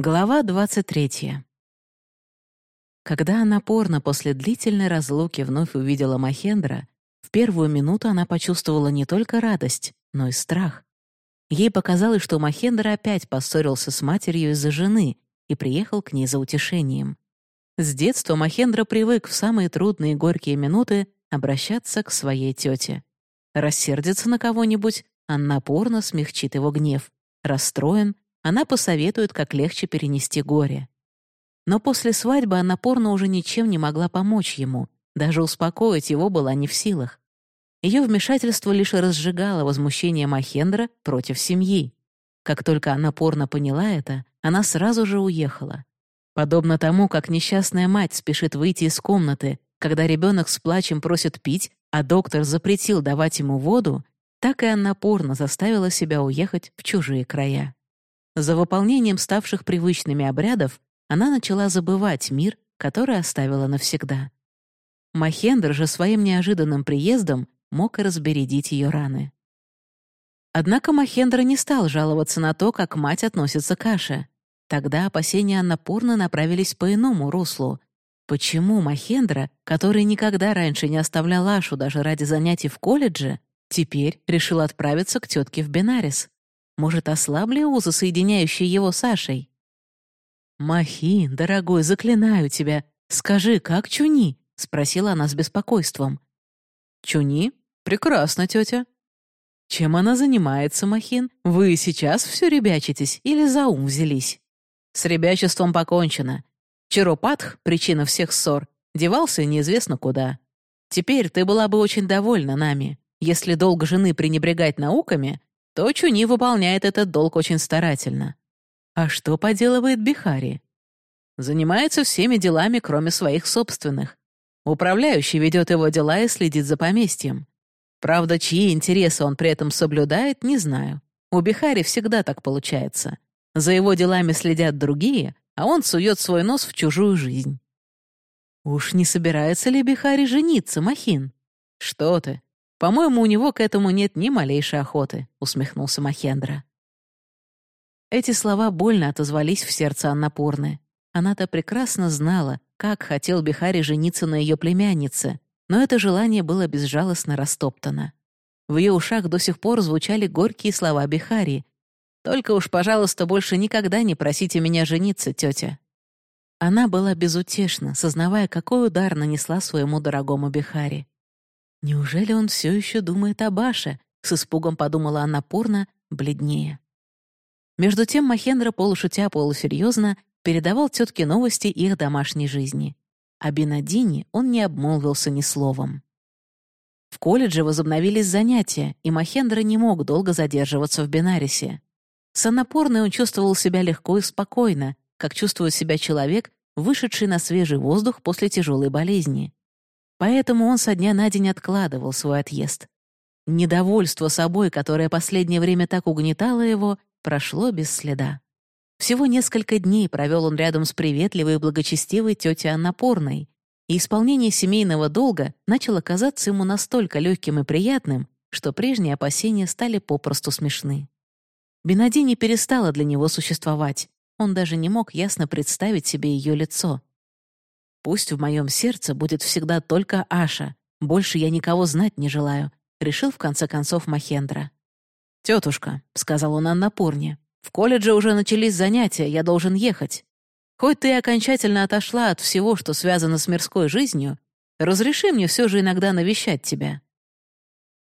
Глава 23. Когда она порно после длительной разлуки вновь увидела Махендра, в первую минуту она почувствовала не только радость, но и страх. Ей показалось, что Махендра опять поссорился с матерью из-за жены и приехал к ней за утешением. С детства Махендра привык в самые трудные и горькие минуты обращаться к своей тете. Рассердится на кого-нибудь, она порно смягчит его гнев. Расстроен — она посоветует, как легче перенести горе. Но после свадьбы она порно уже ничем не могла помочь ему, даже успокоить его была не в силах. Ее вмешательство лишь разжигало возмущение Махендра против семьи. Как только она порно поняла это, она сразу же уехала. Подобно тому, как несчастная мать спешит выйти из комнаты, когда ребенок с плачем просит пить, а доктор запретил давать ему воду, так и она порно заставила себя уехать в чужие края. За выполнением ставших привычными обрядов она начала забывать мир, который оставила навсегда. Махендр же своим неожиданным приездом мог разбередить ее раны. Однако Махендра не стал жаловаться на то, как мать относится к Аше. Тогда опасения Аннапурны направились по иному руслу. Почему Махендра, который никогда раньше не оставлял Ашу даже ради занятий в колледже, теперь решил отправиться к тетке в Бенарис? Может, ослабли узы, соединяющие его с Сашей? «Махи, дорогой, заклинаю тебя, скажи, как Чуни?» — спросила она с беспокойством. «Чуни? Прекрасно, тетя». «Чем она занимается, Махин? Вы сейчас все ребячитесь или за ум взялись?» «С ребячеством покончено. Чаропатх, причина всех ссор, девался неизвестно куда. Теперь ты была бы очень довольна нами. Если долго жены пренебрегать науками, то Чуни выполняет этот долг очень старательно. А что поделывает Бихари? Занимается всеми делами, кроме своих собственных. Управляющий ведет его дела и следит за поместьем. Правда, чьи интересы он при этом соблюдает, не знаю. У Бихари всегда так получается. За его делами следят другие, а он сует свой нос в чужую жизнь. Уж не собирается ли Бихари жениться, Махин? Что ты? «По-моему, у него к этому нет ни малейшей охоты», — усмехнулся Махендра. Эти слова больно отозвались в сердце Аннапурны. Она-то прекрасно знала, как хотел Бихари жениться на ее племяннице, но это желание было безжалостно растоптано. В ее ушах до сих пор звучали горькие слова Бихари. «Только уж, пожалуйста, больше никогда не просите меня жениться, тетя». Она была безутешна, сознавая, какой удар нанесла своему дорогому Бихари. Неужели он все еще думает о Баше? С испугом подумала она порно, бледнее. Между тем Махендра, полушутя, полусерьезно, передавал тетке новости их домашней жизни. О Бенадине он не обмолвился ни словом. В колледже возобновились занятия, и Махендра не мог долго задерживаться в Бенарисе. С Анапорной он чувствовал себя легко и спокойно, как чувствует себя человек, вышедший на свежий воздух после тяжелой болезни. Поэтому он со дня на день откладывал свой отъезд. Недовольство собой, которое последнее время так угнетало его, прошло без следа. Всего несколько дней провел он рядом с приветливой и благочестивой тетей Аннапорной, и исполнение семейного долга начало казаться ему настолько легким и приятным, что прежние опасения стали попросту смешны. Бенади не перестала для него существовать, он даже не мог ясно представить себе ее лицо. Пусть в моем сердце будет всегда только Аша. Больше я никого знать не желаю», — решил в конце концов Махендра. «Тетушка», — сказал он Аннапурне, — «в колледже уже начались занятия, я должен ехать. Хоть ты окончательно отошла от всего, что связано с мирской жизнью, разреши мне все же иногда навещать тебя».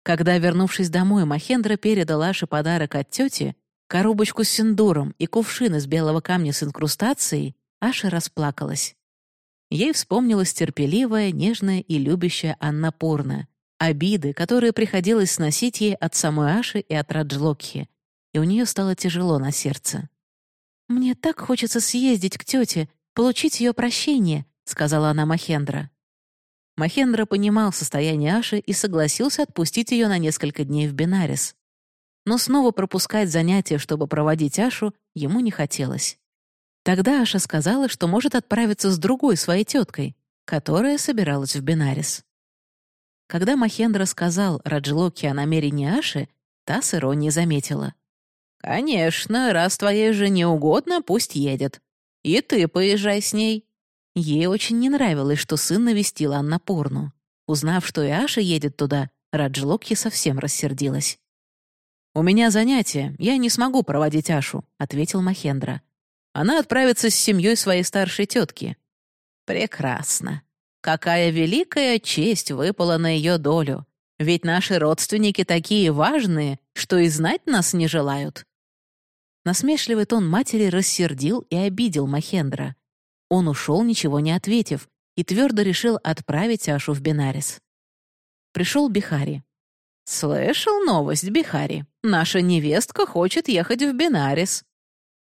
Когда, вернувшись домой, Махендра передал Аше подарок от тети, коробочку с синдуром и кувшин из белого камня с инкрустацией, Аша расплакалась. Ей вспомнилась терпеливая, нежная и любящая Анна Пурна, обиды, которые приходилось сносить ей от самой Аши и от Раджлокхи, и у нее стало тяжело на сердце. «Мне так хочется съездить к тете, получить ее прощение», — сказала она Махендра. Махендра понимал состояние Аши и согласился отпустить ее на несколько дней в Бенарис. Но снова пропускать занятия, чтобы проводить Ашу, ему не хотелось. Тогда Аша сказала, что может отправиться с другой своей теткой, которая собиралась в Бенарис. Когда Махендра сказал Раджилоке о намерении Аши, та с иронией заметила. «Конечно, раз твоей жене угодно, пусть едет. И ты поезжай с ней». Ей очень не нравилось, что сын навестил Аннапурну. Узнав, что и Аша едет туда, Раджлокхи совсем рассердилась. «У меня занятие, я не смогу проводить Ашу», — ответил Махендра. «Она отправится с семьей своей старшей тетки». «Прекрасно. Какая великая честь выпала на ее долю. Ведь наши родственники такие важные, что и знать нас не желают». Насмешливый тон матери рассердил и обидел Махендра. Он ушел, ничего не ответив, и твердо решил отправить Ашу в Бинарис. Пришел Бихари. «Слышал новость, Бихари. Наша невестка хочет ехать в Бинарис».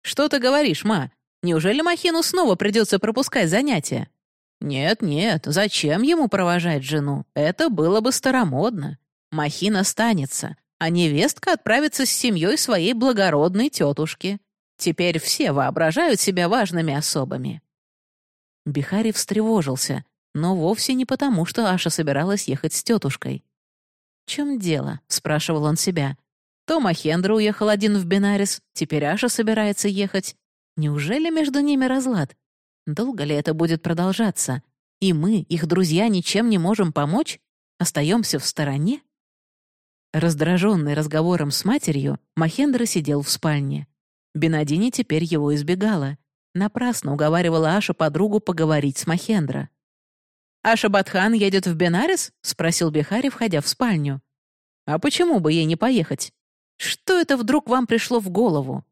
«Что ты говоришь, ма? Неужели Махину снова придется пропускать занятия?» «Нет-нет, зачем ему провожать жену? Это было бы старомодно. Махин останется, а невестка отправится с семьей своей благородной тетушки. Теперь все воображают себя важными особами». Бихари встревожился, но вовсе не потому, что Аша собиралась ехать с тетушкой. «В чем дело?» — спрашивал он себя. То Махендра уехал один в Бинарис, теперь Аша собирается ехать. Неужели между ними разлад? Долго ли это будет продолжаться? И мы, их друзья, ничем не можем помочь? Остаемся в стороне? Раздраженный разговором с матерью, Махендра сидел в спальне. Бенадини теперь его избегала. Напрасно уговаривала Аша подругу поговорить с Махендра. «Аша Батхан едет в Бенарис?» — спросил Бихари, входя в спальню. «А почему бы ей не поехать? Что это вдруг вам пришло в голову?»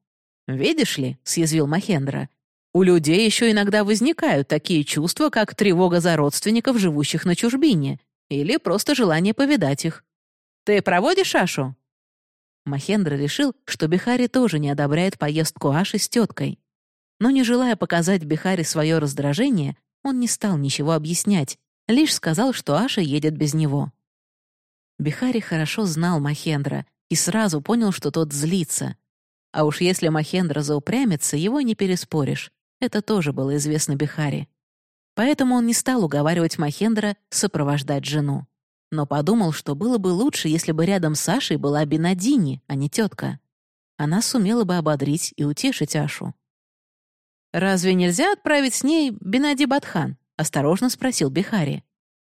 «Видишь ли», — съязвил Махендра, «у людей еще иногда возникают такие чувства, как тревога за родственников, живущих на чужбине, или просто желание повидать их. Ты проводишь Ашу?» Махендра решил, что Бихари тоже не одобряет поездку Аши с теткой. Но не желая показать Бихари свое раздражение, он не стал ничего объяснять, лишь сказал, что Аша едет без него. Бихари хорошо знал Махендра и сразу понял, что тот злится. А уж если Махендра заупрямится, его не переспоришь. Это тоже было известно Бихари. Поэтому он не стал уговаривать Махендра сопровождать жену. Но подумал, что было бы лучше, если бы рядом с Ашей была Бенадини, а не тетка. Она сумела бы ободрить и утешить Ашу. «Разве нельзя отправить с ней Бенади Батхан?» — осторожно спросил Бихари.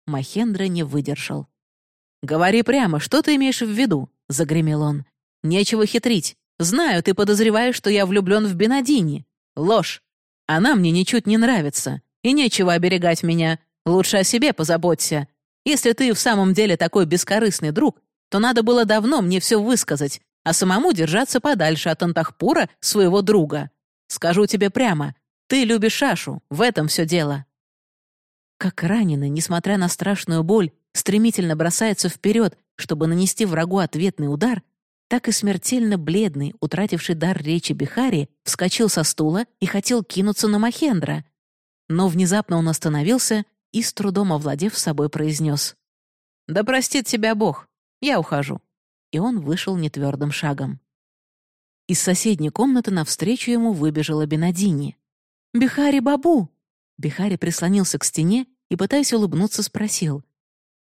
Махендра не выдержал. «Говори прямо, что ты имеешь в виду?» — загремел он. «Нечего хитрить. Знаю, ты подозреваешь, что я влюблен в Бенадини. Ложь. Она мне ничуть не нравится. И нечего оберегать меня. Лучше о себе позаботься. Если ты в самом деле такой бескорыстный друг, то надо было давно мне все высказать, а самому держаться подальше от Антахпура, своего друга. Скажу тебе прямо, ты любишь Ашу, в этом все дело». Как раненый, несмотря на страшную боль, стремительно бросается вперед, чтобы нанести врагу ответный удар, так и смертельно бледный, утративший дар речи Бихари, вскочил со стула и хотел кинуться на Махендра. Но внезапно он остановился и, с трудом овладев собой, произнес «Да простит тебя Бог, я ухожу». И он вышел нетвердым шагом. Из соседней комнаты навстречу ему выбежала Бенадини. «Бихари Бабу!» Бихари прислонился к стене и, пытаясь улыбнуться, спросил.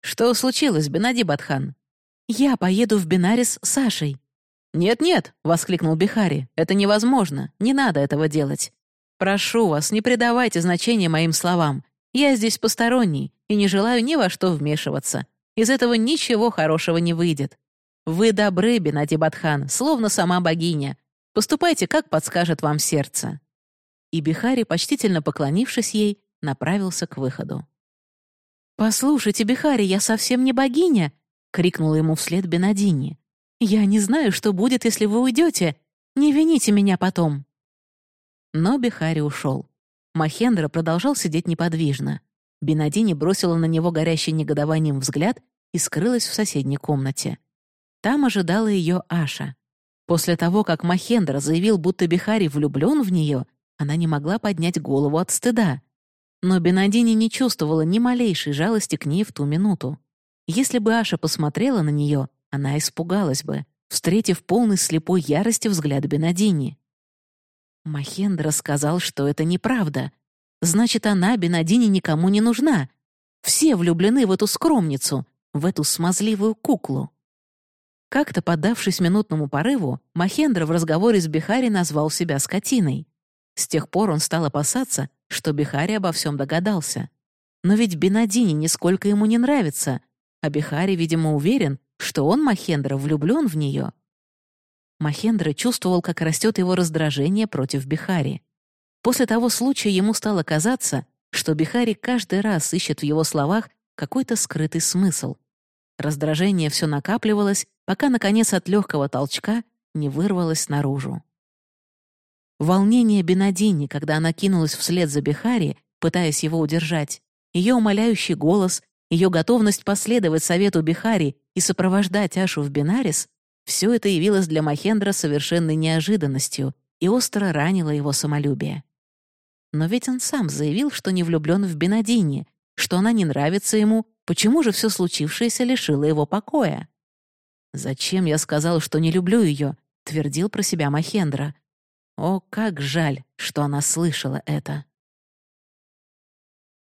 «Что случилось, Бенади Батхан?» «Я поеду в Бинарис с Сашей». «Нет-нет», — воскликнул Бихари, — «это невозможно, не надо этого делать. Прошу вас, не придавайте значения моим словам. Я здесь посторонний и не желаю ни во что вмешиваться. Из этого ничего хорошего не выйдет. Вы добры, Бенади Батхан, словно сама богиня. Поступайте, как подскажет вам сердце». И Бихари, почтительно поклонившись ей, направился к выходу. «Послушайте, Бихари, я совсем не богиня!» — крикнула ему вслед Бенадини. «Я не знаю, что будет, если вы уйдете. Не вините меня потом». Но Бихари ушел. Махендра продолжал сидеть неподвижно. Бенадини бросила на него горящий негодованием взгляд и скрылась в соседней комнате. Там ожидала ее Аша. После того, как Махендра заявил, будто Бихари влюблен в нее, она не могла поднять голову от стыда. Но Бенадини не чувствовала ни малейшей жалости к ней в ту минуту. Если бы Аша посмотрела на нее, она испугалась бы, встретив полный слепой ярости взгляд Бенадини. Махендра сказал, что это неправда. Значит, она, Бенадини, никому не нужна. Все влюблены в эту скромницу, в эту смазливую куклу. Как-то, поддавшись минутному порыву, Махендра в разговоре с Бихари назвал себя скотиной. С тех пор он стал опасаться, что Бихари обо всем догадался. Но ведь Бенадини нисколько ему не нравится, а Бихари, видимо, уверен, что он, Махендра, влюблен в нее. Махендра чувствовал, как растет его раздражение против Бихари. После того случая ему стало казаться, что Бихари каждый раз ищет в его словах какой-то скрытый смысл. Раздражение все накапливалось, пока, наконец, от легкого толчка не вырвалось наружу. Волнение Бенадини, когда она кинулась вслед за Бихари, пытаясь его удержать, ее умоляющий голос, ее готовность последовать совету Бихари и сопровождать Ашу в Бинарис — все это явилось для Махендра совершенной неожиданностью и остро ранило его самолюбие. Но ведь он сам заявил, что не влюблен в Бенадини, что она не нравится ему, почему же все случившееся лишило его покоя? «Зачем я сказал, что не люблю ее?» — твердил про себя Махендра. О, как жаль, что она слышала это.